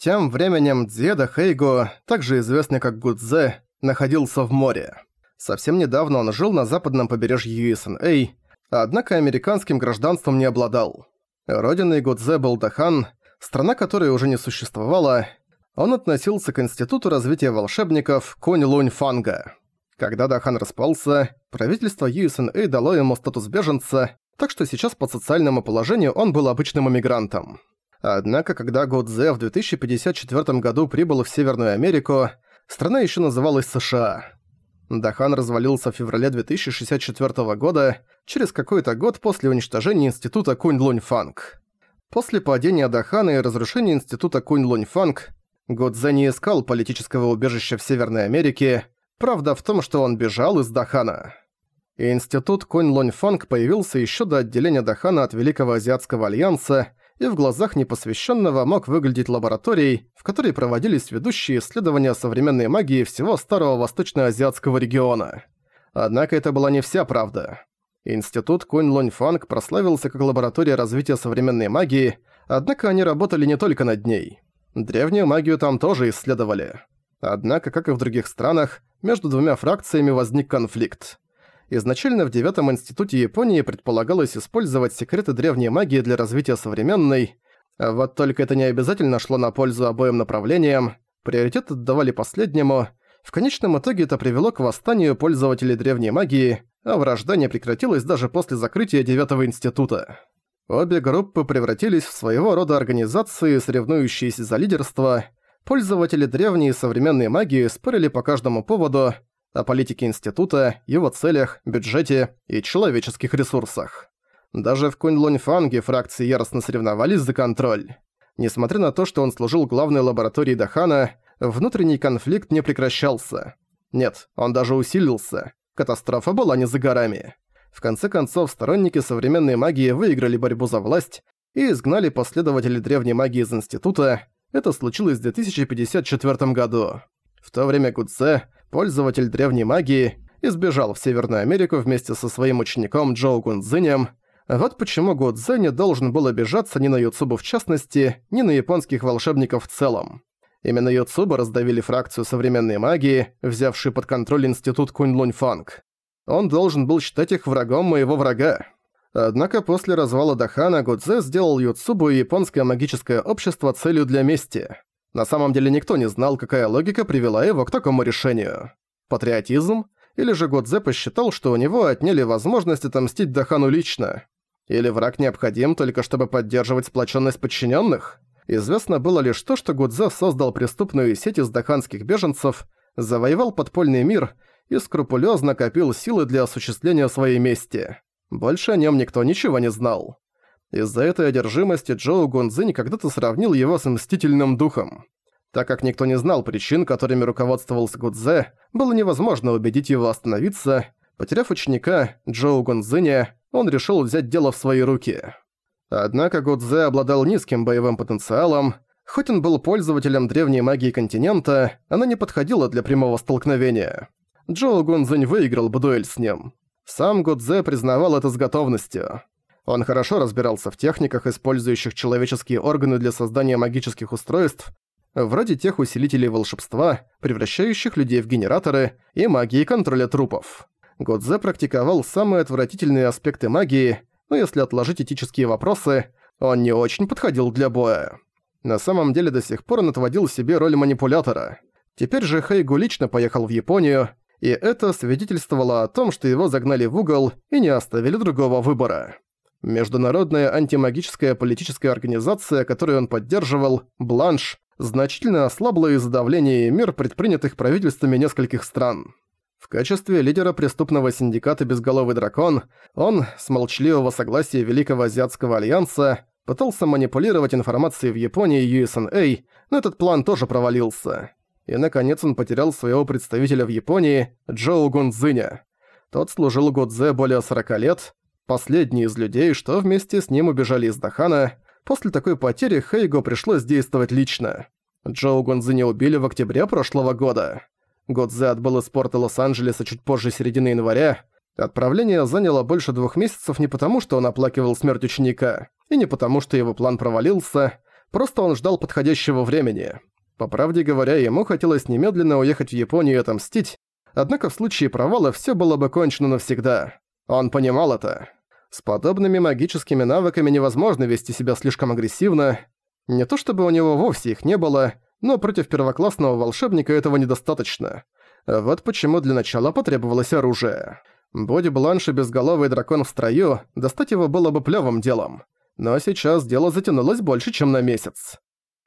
Тем временем Дзеда Хейго, также известный как Гудзе, находился в море. Совсем недавно он жил на западном побережье USNA, однако американским гражданством не обладал. Родиной Гудзе был Дахан, страна которой уже не существовала. Он относился к Институту развития волшебников Кунь-Лунь Фанга. Когда Дахан распался, правительство USNA дало ему статус беженца, так что сейчас по социальному положению он был обычным эмигрантом. Однако, когда Гудзе в 2054 году прибыл в Северную Америку, страна еще называлась США. Дахан развалился в феврале 2064 года, через какой-то год после уничтожения института Кунь-Лунь-Фанг. После падения Дахана и разрушения института Кунь-Лунь-Фанг, Годзе не искал политического убежища в Северной Америке, правда в том, что он бежал из Дахана. Институт Кунь-Лунь-Фанг появился еще до отделения Дахана от Великого Азиатского Альянса и в глазах непосвященного мог выглядеть лабораторией, в которой проводились ведущие исследования современной магии всего старого восточноазиатского региона. Однако это была не вся правда. Институт Кунь-Лунь-Фанг прославился как лаборатория развития современной магии, однако они работали не только над ней. Древнюю магию там тоже исследовали. Однако, как и в других странах, между двумя фракциями возник конфликт. Изначально в девятом институте Японии предполагалось использовать секреты древней магии для развития современной, вот только это не обязательно шло на пользу обоим направлениям, приоритет отдавали последнему. В конечном итоге это привело к восстанию пользователей древней магии, а вражда не прекратилась даже после закрытия девятого института. Обе группы превратились в своего рода организации, соревнующиеся за лидерство. Пользователи древней и современной магии спорили по каждому поводу, о политике института, его целях, бюджете и человеческих ресурсах. Даже в Кунь-Лунь-Фанге фракции яростно соревновались за контроль. Несмотря на то, что он служил главной лабораторией Дахана, внутренний конфликт не прекращался. Нет, он даже усилился. Катастрофа была не за горами. В конце концов, сторонники современной магии выиграли борьбу за власть и изгнали последователей древней магии из института. Это случилось в 2054 году. В то время Гудзе, пользователь древней магии, избежал в Северную Америку вместе со своим учеником Джоу Гунзинем. Вот почему Гудзе не должен был обижаться ни на Юцубу в частности, ни на японских волшебников в целом. Именно Юцуба раздавили фракцию современной магии, взявший под контроль институт Кунь-Лунь-Фанг. Он должен был считать их врагом моего врага. Однако после развала Дахана Гудзе сделал Юцубу и японское магическое общество целью для мести. На самом деле никто не знал, какая логика привела его к такому решению. Патриотизм? Или же Годзе посчитал, что у него отняли возможность отомстить Дахану лично? Или враг необходим только чтобы поддерживать сплоченность подчиненных? Известно было лишь то, что Гудзе создал преступную сеть из даханских беженцев, завоевал подпольный мир и скрупулезно копил силы для осуществления своей мести. Больше о нем никто ничего не знал. Из-за этой одержимости Джоу Гунзинь когда-то сравнил его с мстительным духом. Так как никто не знал причин, которыми руководствовался Гудзе, было невозможно убедить его остановиться. Потеряв ученика, Джоу Гунзиня, он решил взять дело в свои руки. Однако Гудзе обладал низким боевым потенциалом. Хоть он был пользователем древней магии континента, она не подходила для прямого столкновения. Джоу Гунзинь выиграл бы дуэль с ним. Сам Гудзе признавал это с готовностью. Он хорошо разбирался в техниках, использующих человеческие органы для создания магических устройств, вроде тех усилителей волшебства, превращающих людей в генераторы, и магии контроля трупов. Годзе практиковал самые отвратительные аспекты магии, но если отложить этические вопросы, он не очень подходил для боя. На самом деле до сих пор он отводил себе роль манипулятора. Теперь же Хэйгу лично поехал в Японию, и это свидетельствовало о том, что его загнали в угол и не оставили другого выбора. Международная антимагическая политическая организация, которую он поддерживал, Бланш, значительно ослабла из-за давления мер, предпринятых правительствами нескольких стран. В качестве лидера преступного синдиката «Безголовый дракон» он, с молчаливого согласия Великого Азиатского Альянса, пытался манипулировать информацией в Японии и USNA, но этот план тоже провалился. И наконец он потерял своего представителя в Японии, Джоу Гунзиня. Тот служил Годзе более 40 лет, Последний из людей, что вместе с ним убежали из Дахана, после такой потери Хейго пришлось действовать лично. Джоу Гонзи убили в октябре прошлого года. Годзе отбыл из порта Лос-Анджелеса чуть позже середины января. Отправление заняло больше двух месяцев не потому, что он оплакивал смерть ученика, и не потому, что его план провалился. Просто он ждал подходящего времени. По правде говоря, ему хотелось немедленно уехать в Японию и отомстить, однако в случае провала всё было бы кончено навсегда. Он понимал это. С подобными магическими навыками невозможно вести себя слишком агрессивно. Не то чтобы у него вовсе их не было, но против первоклассного волшебника этого недостаточно. Вот почему для начала потребовалось оружие. Будь Бланш и безголовый дракон в строю, достать его было бы плевым делом. Но сейчас дело затянулось больше, чем на месяц.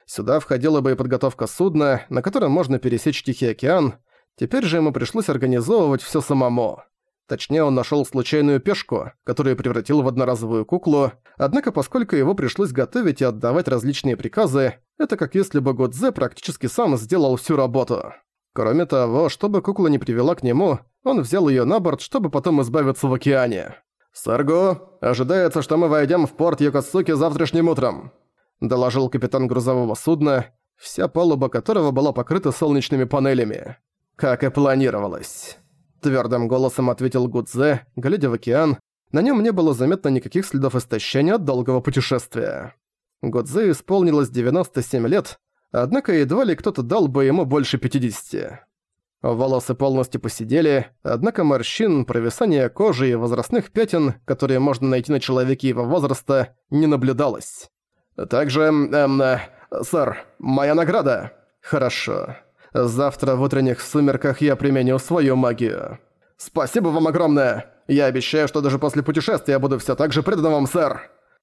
Сюда входила бы и подготовка судна, на котором можно пересечь Тихий океан, теперь же ему пришлось организовывать все самому. Точнее, он нашел случайную пешку, которую превратил в одноразовую куклу, однако поскольку его пришлось готовить и отдавать различные приказы, это как если бы Годзе практически сам сделал всю работу. Кроме того, чтобы кукла не привела к нему, он взял ее на борт, чтобы потом избавиться в океане. «Сарго, ожидается, что мы войдем в порт Йокосуки завтрашним утром», доложил капитан грузового судна, вся палуба которого была покрыта солнечными панелями. «Как и планировалось». Твердым голосом ответил Гудзе, глядя в океан. На нем не было заметно никаких следов истощения от долгого путешествия. Гудзе исполнилось 97 лет, однако едва ли кто-то дал бы ему больше 50. Волосы полностью посидели, однако морщин, провисания кожи и возрастных пятен, которые можно найти на человеке его возраста, не наблюдалось. «Также, эм, э, сэр, моя награда?» «Хорошо. Завтра в утренних сумерках я применю свою магию. Спасибо вам огромное! Я обещаю, что даже после путешествия буду все так же предан вам, сэр!»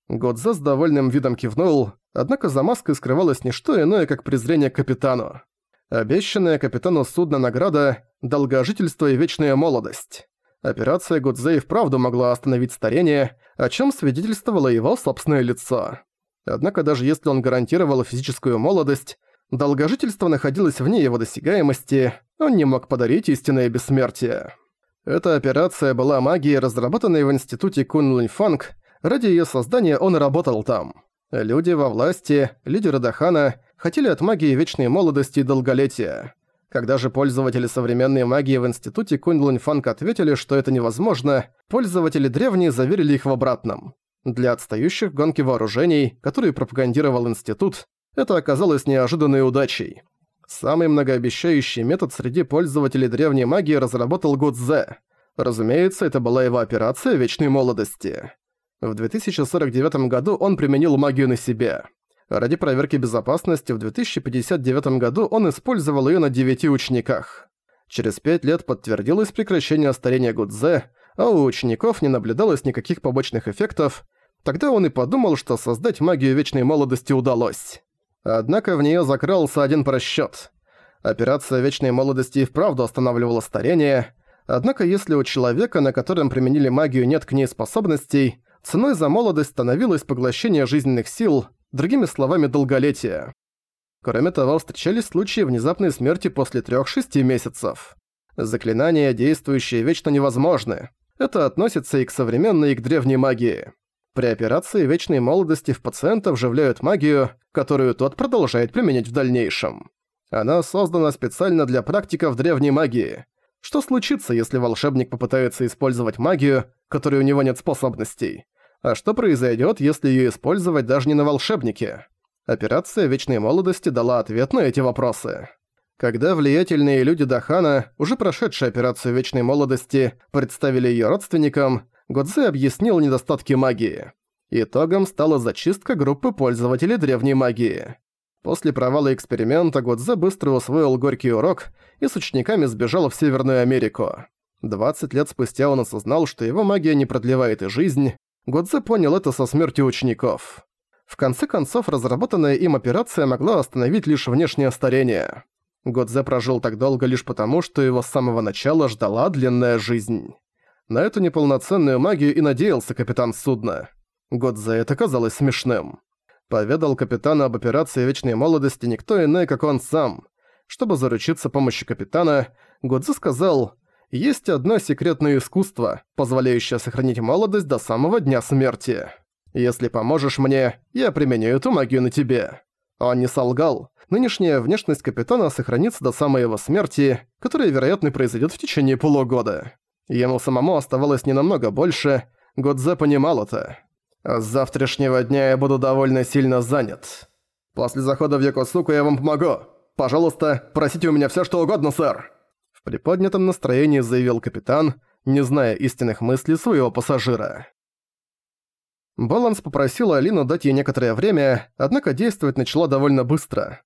Годзе с довольным видом кивнул, однако за маской скрывалось не что иное, как презрение к капитану. Обещанная капитану судна награда – долгожительство и вечная молодость. Операция Годзе и вправду могла остановить старение, о чем свидетельствовало его собственное лицо. Однако даже если он гарантировал физическую молодость, Долгожительство находилось вне его досягаемости, он не мог подарить истинное бессмертие. Эта операция была магией, разработанной в институте Кунлунь-Фанг, ради её создания он работал там. Люди во власти, лидеры Дахана, хотели от магии вечной молодости и долголетия. Когда же пользователи современной магии в институте Кунлунь-Фанг ответили, что это невозможно, пользователи древние заверили их в обратном. Для отстающих гонки вооружений, которые пропагандировал институт, это оказалось неожиданной удачей. Самый многообещающий метод среди пользователей древней магии разработал Гудзе. Разумеется, это была его операция Вечной Молодости. В 2049 году он применил магию на себе. Ради проверки безопасности в 2059 году он использовал её на девяти учениках. Через пять лет подтвердилось прекращение старения Гудзе, а у учеников не наблюдалось никаких побочных эффектов, тогда он и подумал, что создать магию Вечной Молодости удалось. Однако в неё закрался один просчёт. Операция Вечной Молодости и вправду останавливала старение, однако если у человека, на котором применили магию, нет к ней способностей, ценой за молодость становилось поглощение жизненных сил, другими словами, долголетие. Кроме того, встречались случаи внезапной смерти после 3-6 месяцев. Заклинания, действующие вечно невозможны. Это относится и к современной, и к древней магии. При операции Вечной Молодости в пациента вживляют магию, которую тот продолжает применять в дальнейшем. Она создана специально для практиков древней магии. Что случится, если волшебник попытается использовать магию, которой у него нет способностей? А что произойдет, если ее использовать даже не на волшебнике? Операция Вечной Молодости дала ответ на эти вопросы. Когда влиятельные люди Дахана, уже прошедшие операцию Вечной Молодости, представили ее родственникам, Годзе объяснил недостатки магии. Итогом стала зачистка группы пользователей древней магии. После провала эксперимента Годзе быстро усвоил горький урок и с учениками сбежал в Северную Америку. 20 лет спустя он осознал, что его магия не продлевает и жизнь. Годзе понял это со смертью учеников. В конце концов, разработанная им операция могла остановить лишь внешнее старение. Годзе прожил так долго лишь потому, что его с самого начала ждала длинная жизнь. На эту неполноценную магию и надеялся капитан судна. Год за это казалось смешным. Поведал капитану об операции Вечной Молодости никто иной, как он сам. Чтобы заручиться помощью капитана, Годзе сказал, «Есть одно секретное искусство, позволяющее сохранить молодость до самого дня смерти. Если поможешь мне, я применю эту магию на тебе». Он не солгал. Нынешняя внешность капитана сохранится до самой его смерти, которая, вероятно, произойдет в течение полугода. Ему самому оставалось не намного больше, Годзе понимал это. «С завтрашнего дня я буду довольно сильно занят». «После захода в Якосуку я вам помогу. Пожалуйста, просите у меня всё что угодно, сэр!» В приподнятом настроении заявил капитан, не зная истинных мыслей своего пассажира. Баланс попросила Алину дать ей некоторое время, однако действовать начала довольно быстро.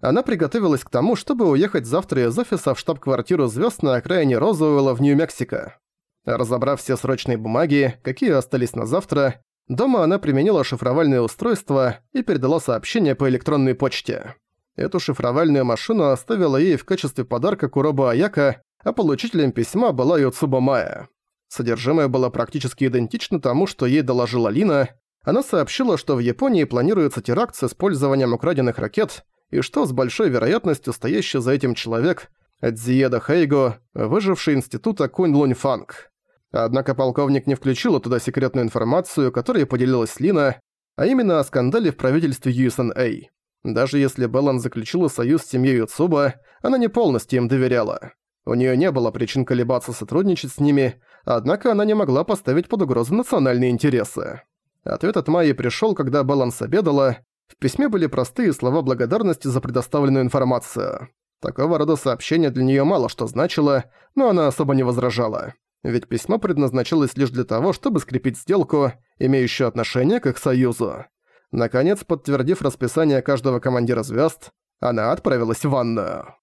Она приготовилась к тому, чтобы уехать завтра из офиса в штаб-квартиру звезд на окраине Розуэлла в Нью-Мексико. Разобрав все срочные бумаги, какие остались на завтра, дома она применила шифровальное устройство и передала сообщение по электронной почте. Эту шифровальную машину оставила ей в качестве подарка Куроба Аяка, а получителем письма была Юцуба Майя. Содержимое было практически идентично тому, что ей доложила Лина. Она сообщила, что в Японии планируется теракт с использованием украденных ракет, и что с большой вероятностью стоящий за этим человек – Дзиеда Хейго, выживший института Кунь Лунь Фанг. Однако полковник не включил туда секретную информацию, которой поделилась Лина, а именно о скандале в правительстве USNA. Даже если Беллан заключила союз с семьей Юцуба, она не полностью им доверяла. У нее не было причин колебаться сотрудничать с ними, однако она не могла поставить под угрозу национальные интересы. Ответ от Майи пришел, когда Баланс обедала. В письме были простые слова благодарности за предоставленную информацию. Такого рода сообщение для нее мало что значило, но она особо не возражала. Ведь письмо предназначалось лишь для того, чтобы скрепить сделку, имеющую отношение к их союзу. Наконец, подтвердив расписание каждого командира звезд, она отправилась в ванную.